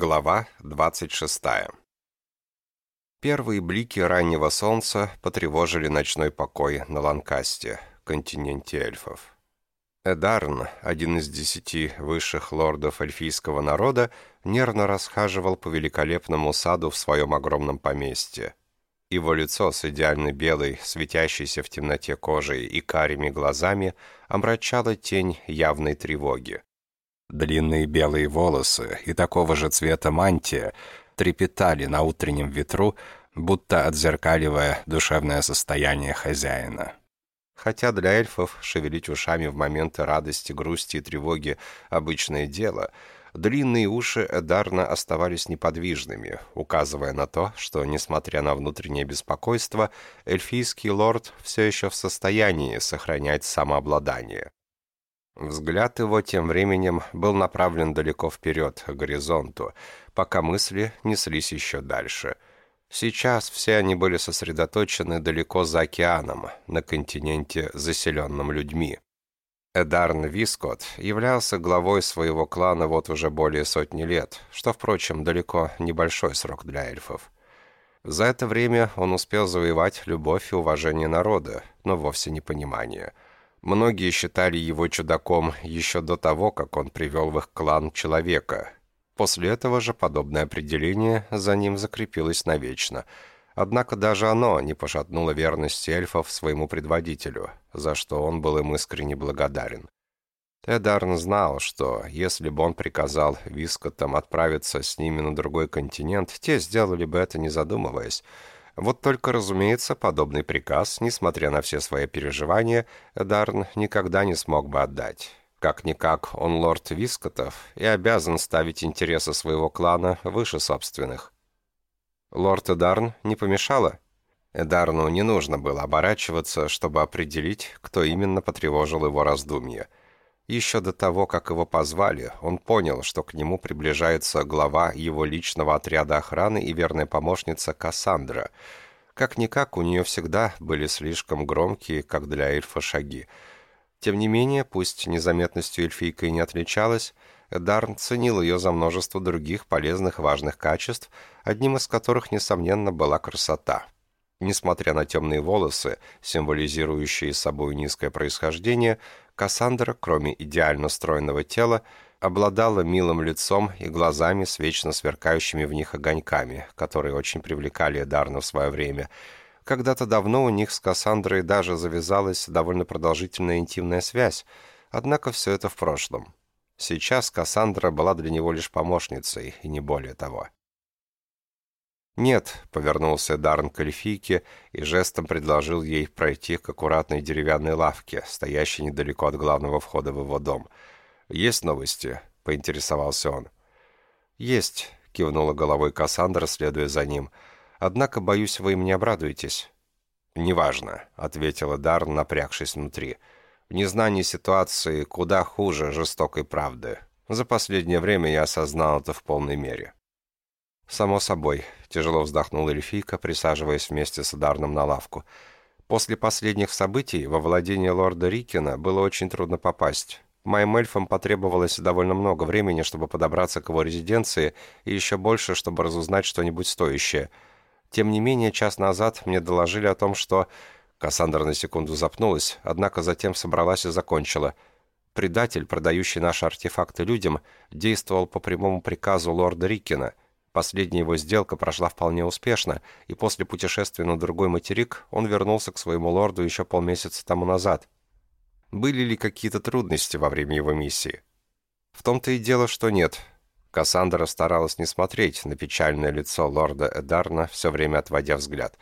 Глава 26. Первые блики раннего солнца потревожили ночной покой на Ланкасте, континенте эльфов. Эдарн, один из десяти высших лордов эльфийского народа, нервно расхаживал по великолепному саду в своем огромном поместье. Его лицо с идеально белой, светящейся в темноте кожей и карими глазами омрачало тень явной тревоги. Длинные белые волосы и такого же цвета мантия трепетали на утреннем ветру, будто отзеркаливая душевное состояние хозяина. Хотя для эльфов шевелить ушами в моменты радости, грусти и тревоги – обычное дело, длинные уши Эдарна оставались неподвижными, указывая на то, что, несмотря на внутреннее беспокойство, эльфийский лорд все еще в состоянии сохранять самообладание. Взгляд его тем временем был направлен далеко вперед, к горизонту, пока мысли неслись еще дальше. Сейчас все они были сосредоточены далеко за океаном, на континенте, заселенном людьми. Эдарн Вискот являлся главой своего клана вот уже более сотни лет, что, впрочем, далеко небольшой срок для эльфов. За это время он успел завоевать любовь и уважение народа, но вовсе не понимание – Многие считали его чудаком еще до того, как он привел в их клан человека. После этого же подобное определение за ним закрепилось навечно. Однако даже оно не пошатнуло верность эльфов своему предводителю, за что он был им искренне благодарен. Эдарн знал, что если бы он приказал Вискотам отправиться с ними на другой континент, те сделали бы это не задумываясь, вот только, разумеется, подобный приказ, несмотря на все свои переживания, Эдарн никогда не смог бы отдать. Как-никак он лорд Вискотов и обязан ставить интересы своего клана выше собственных. Лорд Эдарн не помешало? Эдарну не нужно было оборачиваться, чтобы определить, кто именно потревожил его раздумья – еще до того, как его позвали, он понял, что к нему приближается глава его личного отряда охраны и верная помощница Кассандра. Как-никак, у нее всегда были слишком громкие, как для эльфа, шаги. Тем не менее, пусть незаметностью эльфийка и не отличалась, Эдарн ценил ее за множество других полезных важных качеств, одним из которых, несомненно, была красота. Несмотря на темные волосы, символизирующие собой низкое происхождение, Кассандра, кроме идеально стройного тела, обладала милым лицом и глазами с вечно сверкающими в них огоньками, которые очень привлекали Эдарна в свое время. Когда-то давно у них с Кассандрой даже завязалась довольно продолжительная интимная связь, однако все это в прошлом. Сейчас Кассандра была для него лишь помощницей, и не более того. «Нет», — повернулся Дарн к эльфийке и жестом предложил ей пройти к аккуратной деревянной лавке, стоящей недалеко от главного входа в его дом. «Есть новости?» — поинтересовался он. «Есть», — кивнула головой Кассандра, следуя за ним. «Однако, боюсь, вы им не обрадуетесь». «Неважно», — ответила Дарн, напрягшись внутри. «В незнании ситуации куда хуже жестокой правды. За последнее время я осознал это в полной мере». «Само собой», — тяжело вздохнула эльфийка, присаживаясь вместе с Дарном на лавку. «После последних событий во владение лорда Рикина было очень трудно попасть. Моим эльфам потребовалось довольно много времени, чтобы подобраться к его резиденции, и еще больше, чтобы разузнать что-нибудь стоящее. Тем не менее, час назад мне доложили о том, что...» Кассандра на секунду запнулась, однако затем собралась и закончила. «Предатель, продающий наши артефакты людям, действовал по прямому приказу лорда Рикина — Последняя его сделка прошла вполне успешно, и после путешествия на другой материк он вернулся к своему лорду еще полмесяца тому назад. Были ли какие-то трудности во время его миссии? В том-то и дело, что нет. Кассандра старалась не смотреть на печальное лицо лорда Эдарна, все время отводя взгляд.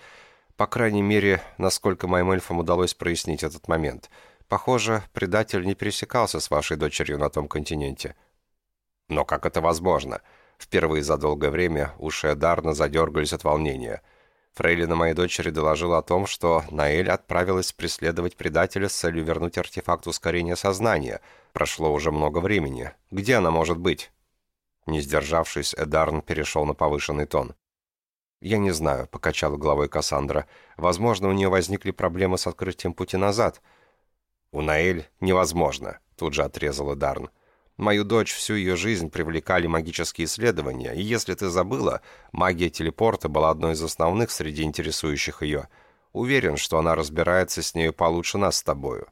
По крайней мере, насколько моим эльфам удалось прояснить этот момент. Похоже, предатель не пересекался с вашей дочерью на том континенте. Но как это возможно? — Впервые за долгое время уши Эдарна задергались от волнения. Фрейлина моей дочери доложила о том, что Наэль отправилась преследовать предателя с целью вернуть артефакт ускорения сознания. Прошло уже много времени. Где она может быть? Не сдержавшись, Эдарн перешел на повышенный тон. «Я не знаю», — покачала головой Кассандра. «Возможно, у нее возникли проблемы с открытием пути назад». «У Наэль невозможно», — тут же отрезал Эдарн. Мою дочь всю ее жизнь привлекали магические исследования, и если ты забыла, магия телепорта была одной из основных среди интересующих ее. Уверен, что она разбирается с нею получше нас с тобою».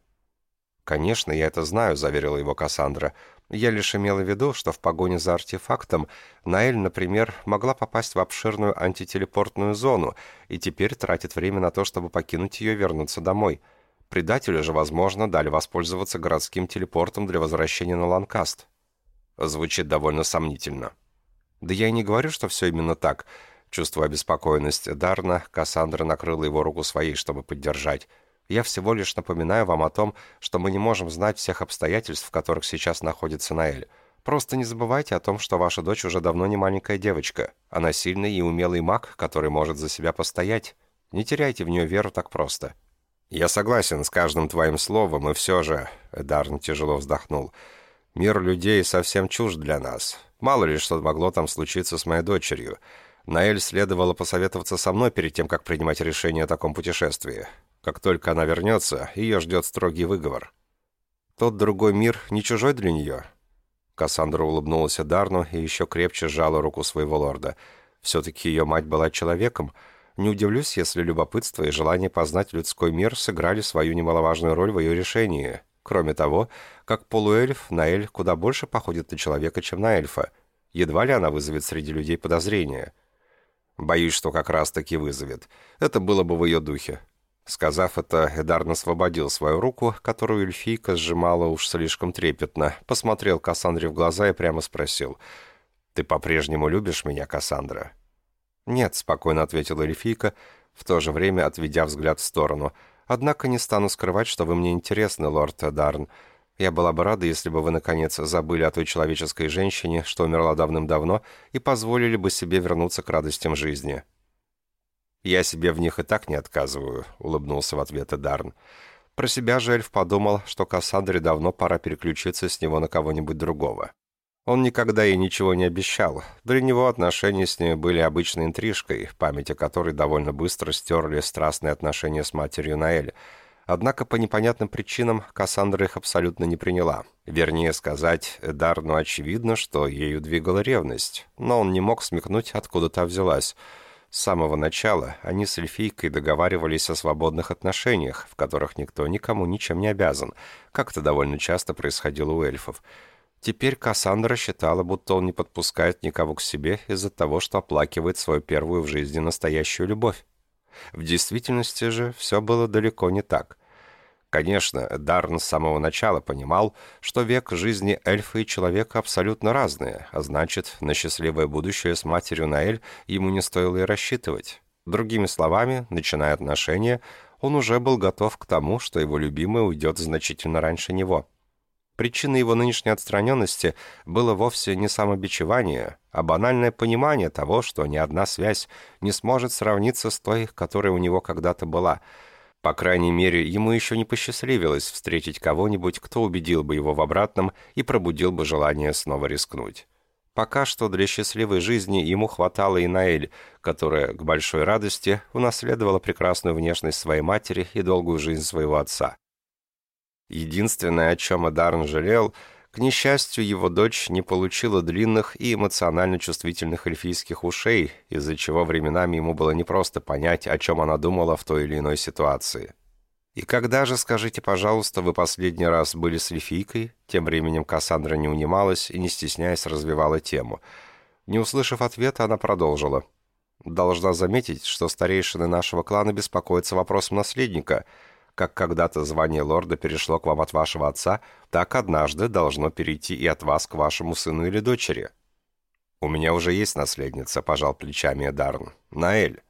«Конечно, я это знаю», — заверила его Кассандра. «Я лишь имела в виду, что в погоне за артефактом Наэль, например, могла попасть в обширную антителепортную зону и теперь тратит время на то, чтобы покинуть ее и вернуться домой». Предателю же, возможно, дали воспользоваться городским телепортом для возвращения на Ланкаст. Звучит довольно сомнительно. Да я и не говорю, что все именно так. Чувствуя обеспокоенность Дарна, Кассандра накрыла его руку своей, чтобы поддержать. Я всего лишь напоминаю вам о том, что мы не можем знать всех обстоятельств, в которых сейчас находится Наэль. Просто не забывайте о том, что ваша дочь уже давно не маленькая девочка. Она сильный и умелый маг, который может за себя постоять. Не теряйте в нее веру так просто. «Я согласен с каждым твоим словом, и все же...» Эдарн тяжело вздохнул. «Мир людей совсем чужд для нас. Мало ли что могло там случиться с моей дочерью. Наэль следовало посоветоваться со мной перед тем, как принимать решение о таком путешествии. Как только она вернется, ее ждет строгий выговор. Тот другой мир не чужой для нее?» Кассандра улыбнулась Эдарну и еще крепче сжала руку своего лорда. Все-таки ее мать была человеком, не удивлюсь, если любопытство и желание познать людской мир сыграли свою немаловажную роль в ее решении. Кроме того, как полуэльф, Наэль куда больше походит на человека, чем на эльфа. Едва ли она вызовет среди людей подозрения. Боюсь, что как раз-таки вызовет. Это было бы в ее духе. Сказав это, Эдарн освободил свою руку, которую эльфийка сжимала уж слишком трепетно, посмотрел Кассандре в глаза и прямо спросил, «Ты по-прежнему любишь меня, Кассандра?» «Нет», — спокойно ответила эльфийка, в то же время отведя взгляд в сторону. «Однако не стану скрывать, что вы мне интересны, лорд Дарн. Я была бы рада, если бы вы, наконец, забыли о той человеческой женщине, что умерла давным-давно, и позволили бы себе вернуться к радостям жизни». «Я себе в них и так не отказываю», — улыбнулся в ответ Эдарн. Про себя же эльф подумал, что Кассандре давно пора переключиться с него на кого-нибудь другого. Он никогда ей ничего не обещал. Для него отношения с ней были обычной интрижкой, память о которой довольно быстро стерли страстные отношения с матерью Наэль. Однако по непонятным причинам Кассандра их абсолютно не приняла. Вернее сказать, Дарну очевидно, что ею двигала ревность, но он не мог смекнуть, откуда та взялась. С самого начала они с эльфийкой договаривались о свободных отношениях, в которых никто никому ничем не обязан, как это довольно часто происходило у эльфов. Теперь Кассандра считала, будто он не подпускает никого к себе из-за того, что оплакивает свою первую в жизни настоящую любовь. В действительности же все было далеко не так. Конечно, Дарн с самого начала понимал, что век жизни эльфа и человека абсолютно разные, а значит, на счастливое будущее с матерью Наэль ему не стоило и рассчитывать. Другими словами, начиная отношения, он уже был готов к тому, что его любимая уйдет значительно раньше него – Причиной его нынешней отстраненности было вовсе не самобичевание, а банальное понимание того, что ни одна связь не сможет сравниться с той, которая у него когда-то была. По крайней мере, ему еще не посчастливилось встретить кого-нибудь, кто убедил бы его в обратном и пробудил бы желание снова рискнуть. Пока что для счастливой жизни ему хватало и Наэль, которая, к большой радости, унаследовала прекрасную внешность своей матери и долгую жизнь своего отца. Единственное, о чем Эдарн жалел, к несчастью, его дочь не получила длинных и эмоционально чувствительных эльфийских ушей, из-за чего временами ему было непросто понять, о чем она думала в той или иной ситуации. «И когда же, скажите, пожалуйста, вы последний раз были с эльфийкой?» Тем временем Кассандра не унималась и, не стесняясь, развивала тему. Не услышав ответа, она продолжила. «Должна заметить, что старейшины нашего клана беспокоятся вопросом наследника — как когда-то звание лорда перешло к вам от вашего отца, так однажды должно перейти и от вас к вашему сыну или дочери. У меня уже есть наследница, пожал плечами Эдарн. Наэль.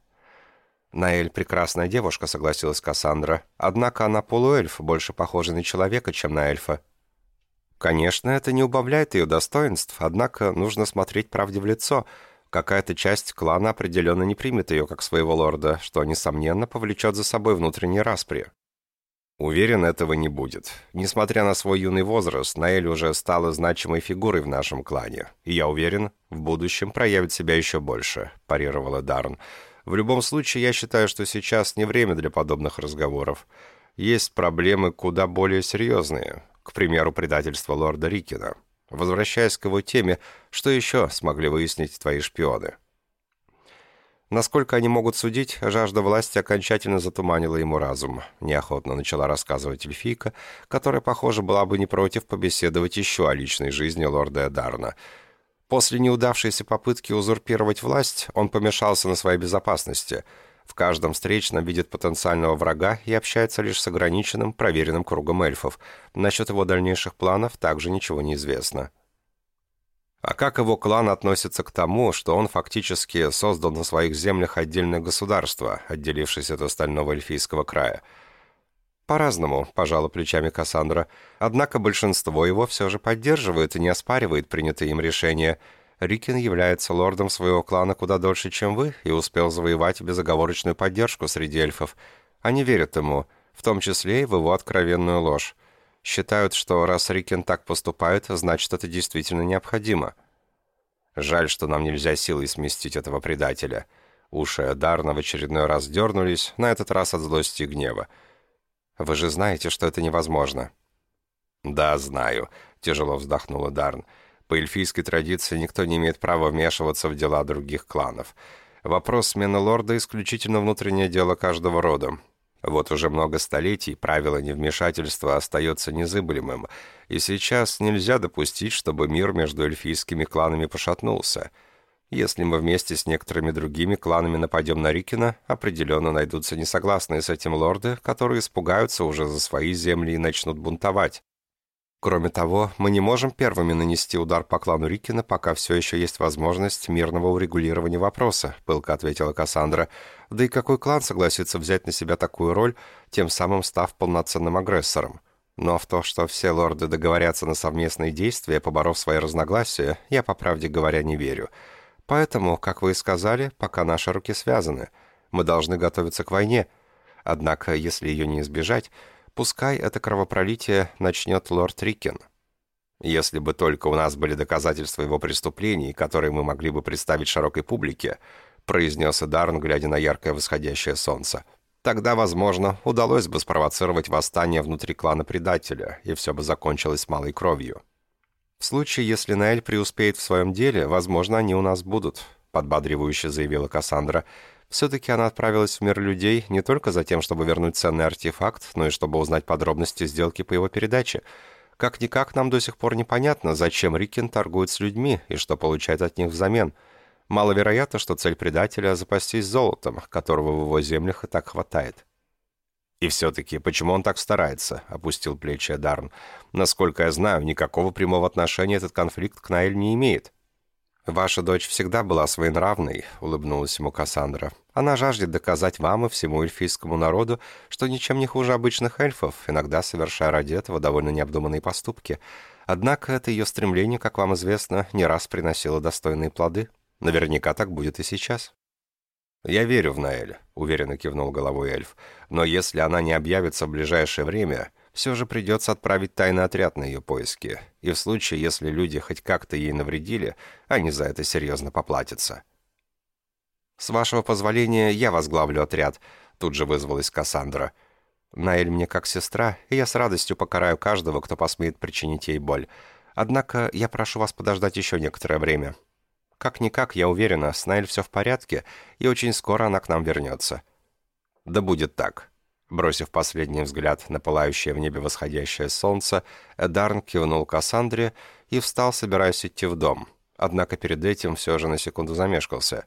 Наэль прекрасная девушка, согласилась Кассандра. Однако она полуэльф, больше похожа на человека, чем на эльфа. Конечно, это не убавляет ее достоинств, однако нужно смотреть правде в лицо. Какая-то часть клана определенно не примет ее как своего лорда, что, несомненно, повлечет за собой внутренние распри. Уверен, этого не будет. Несмотря на свой юный возраст, Наэль уже стала значимой фигурой в нашем клане. И я уверен, в будущем проявит себя еще больше», – парировала Дарн. «В любом случае, я считаю, что сейчас не время для подобных разговоров. Есть проблемы куда более серьезные. К примеру, предательство лорда Рикина. возвращаясь к его теме, что еще смогли выяснить твои шпионы?» Насколько они могут судить, жажда власти окончательно затуманила ему разум. Неохотно начала рассказывать эльфийка, которая, похоже, была бы не против побеседовать еще о личной жизни лорда Эдарна. После неудавшейся попытки узурпировать власть, он помешался на своей безопасности. В каждом встречном видит потенциального врага и общается лишь с ограниченным, проверенным кругом эльфов. Насчет его дальнейших планов также ничего не известно. А как его клан относится к тому, что он фактически создал на своих землях отдельное государство, отделившись от остального эльфийского края? По-разному, пожала плечами Кассандра. Однако большинство его все же поддерживает и не оспаривает принятые им решения. Рикин является лордом своего клана куда дольше, чем вы, и успел завоевать безоговорочную поддержку среди эльфов. Они верят ему, в том числе и в его откровенную ложь. Считают, что раз Рикен так поступает, значит, это действительно необходимо. Жаль, что нам нельзя силой сместить этого предателя. Уши Дарна в очередной раз дернулись, на этот раз от злости и гнева. Вы же знаете, что это невозможно. «Да, знаю», — тяжело вздохнула Дарн. «По эльфийской традиции никто не имеет права вмешиваться в дела других кланов. Вопрос смены лорда — исключительно внутреннее дело каждого рода. Вот уже много столетий правило невмешательства остается незыблемым, и сейчас нельзя допустить, чтобы мир между эльфийскими кланами пошатнулся. Если мы вместе с некоторыми другими кланами нападем на Рикина, определенно найдутся несогласные с этим лорды, которые испугаются уже за свои земли и начнут бунтовать. Кроме того, мы не можем первыми нанести удар по клану Рикина, пока все еще есть возможность мирного урегулирования вопроса», — пылко ответила Кассандра. «Да и какой клан согласится взять на себя такую роль, тем самым став полноценным агрессором? Но в то, что все лорды договорятся на совместные действия, поборов свои разногласия, я, по правде говоря, не верю. Поэтому, как вы и сказали, пока наши руки связаны. Мы должны готовиться к войне. Однако, если ее не избежать, Пускай это кровопролитие начнет лорд Рикен. Если бы только у нас были доказательства его преступлений, которые мы могли бы представить широкой публике, произнес Эдарн, глядя на яркое восходящее солнце, тогда, возможно, удалось бы спровоцировать восстание внутри клана предателя, и все бы закончилось малой кровью. В случае, если Наэль преуспеет в своем деле, возможно, они у нас будут, подбадривающе заявила Кассандра, — все-таки она отправилась в мир людей не только за тем, чтобы вернуть ценный артефакт, но и чтобы узнать подробности сделки по его передаче. Как-никак нам до сих пор непонятно, зачем Рикин торгует с людьми и что получает от них взамен. Маловероятно, что цель предателя — запастись золотом, которого в его землях и так хватает. «И все-таки, почему он так старается?» — опустил плечи Дарн. «Насколько я знаю, никакого прямого отношения этот конфликт к Наэль не имеет». «Ваша дочь всегда была своенравной», — улыбнулась ему Кассандра. «Она жаждет доказать вам и всему эльфийскому народу, что ничем не хуже обычных эльфов, иногда совершая ради этого довольно необдуманные поступки. Однако это ее стремление, как вам известно, не раз приносило достойные плоды. Наверняка так будет и сейчас». «Я верю в Наэль», — уверенно кивнул головой эльф. «Но если она не объявится в ближайшее время, все же придется отправить тайный отряд на ее поиски, и в случае, если люди хоть как-то ей навредили, они за это серьезно поплатятся. «С вашего позволения я возглавлю отряд», — тут же вызвалась Кассандра. «Наэль мне как сестра, и я с радостью покараю каждого, кто посмеет причинить ей боль. Однако я прошу вас подождать еще некоторое время. Как-никак, я уверена, с Наэль все в порядке, и очень скоро она к нам вернется». «Да будет так», Бросив последний взгляд на пылающее в небе восходящее солнце, Эдарн кивнул Кассандре и встал, собираясь идти в дом. Однако перед этим все же на секунду замешкался.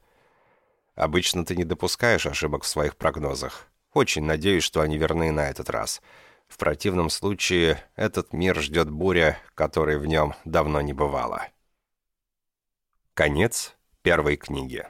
«Обычно ты не допускаешь ошибок в своих прогнозах. Очень надеюсь, что они верны на этот раз. В противном случае этот мир ждет буря, которой в нем давно не бывало». Конец первой книги.